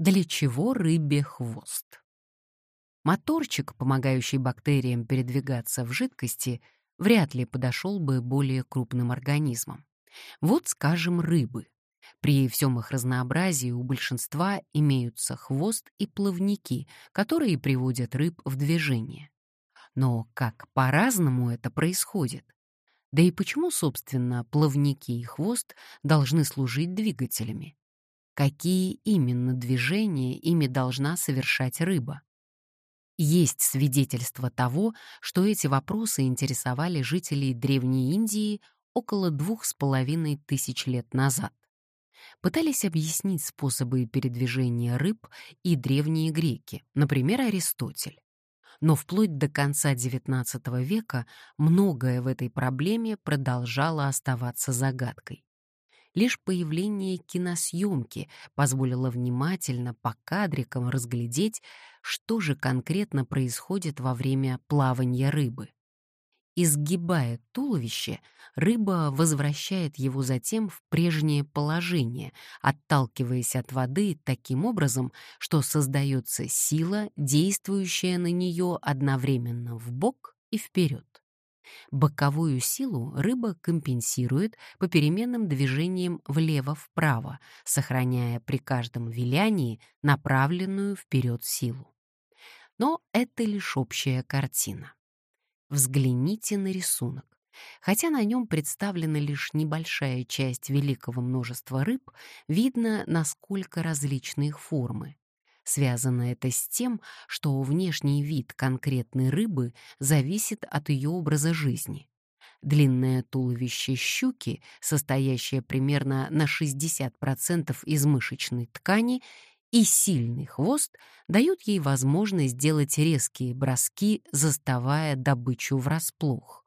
Для чего рыбе хвост? Моторчик, помогающий бактериям передвигаться в жидкости, вряд ли подошел бы более крупным организмам. Вот, скажем, рыбы. При всем их разнообразии у большинства имеются хвост и плавники, которые приводят рыб в движение. Но как по-разному это происходит? Да и почему, собственно, плавники и хвост должны служить двигателями? Какие именно движения ими должна совершать рыба? Есть свидетельство того, что эти вопросы интересовали жителей Древней Индии около двух с половиной тысяч лет назад. Пытались объяснить способы передвижения рыб и древние греки, например, Аристотель. Но вплоть до конца XIX века многое в этой проблеме продолжало оставаться загадкой. Лишь появление киносъемки позволило внимательно по кадрикам разглядеть, что же конкретно происходит во время плавания рыбы. Изгибая туловище, рыба возвращает его затем в прежнее положение, отталкиваясь от воды таким образом, что создается сила, действующая на нее одновременно в бок и вперед. Боковую силу рыба компенсирует по переменным движениям влево-вправо, сохраняя при каждом вилянии направленную вперед силу. Но это лишь общая картина. Взгляните на рисунок. Хотя на нем представлена лишь небольшая часть великого множества рыб, видно, насколько различны их формы. Связано это с тем, что внешний вид конкретной рыбы зависит от ее образа жизни. Длинное туловище щуки, состоящее примерно на 60% из мышечной ткани, и сильный хвост дают ей возможность делать резкие броски, заставая добычу врасплох.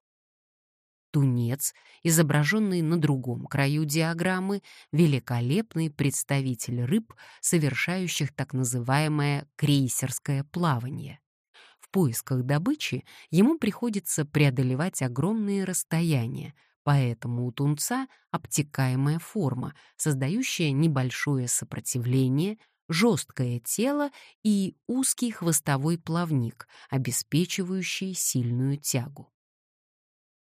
Тунец, изображенный на другом краю диаграммы, великолепный представитель рыб, совершающих так называемое крейсерское плавание. В поисках добычи ему приходится преодолевать огромные расстояния, поэтому у тунца обтекаемая форма, создающая небольшое сопротивление — жесткое тело и узкий хвостовой плавник, обеспечивающий сильную тягу.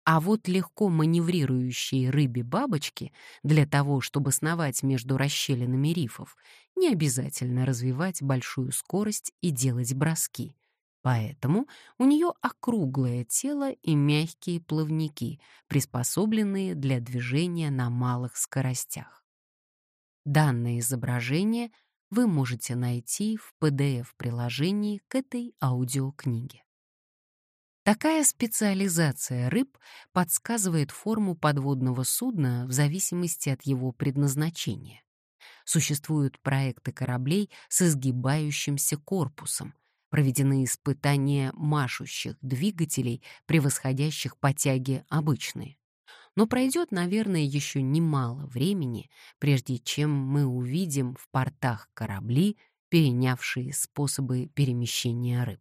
А вот легко маневрирующие рыбе-бабочки для того, чтобы сновать между расщелинами рифов, не обязательно развивать большую скорость и делать броски. Поэтому у нее округлое тело и мягкие плавники, приспособленные для движения на малых скоростях. Данное изображение вы можете найти в PDF-приложении к этой аудиокниге. Такая специализация рыб подсказывает форму подводного судна в зависимости от его предназначения. Существуют проекты кораблей с изгибающимся корпусом, проведены испытания машущих двигателей, превосходящих по тяге обычные. Но пройдет, наверное, еще немало времени, прежде чем мы увидим в портах корабли, перенявшие способы перемещения рыб.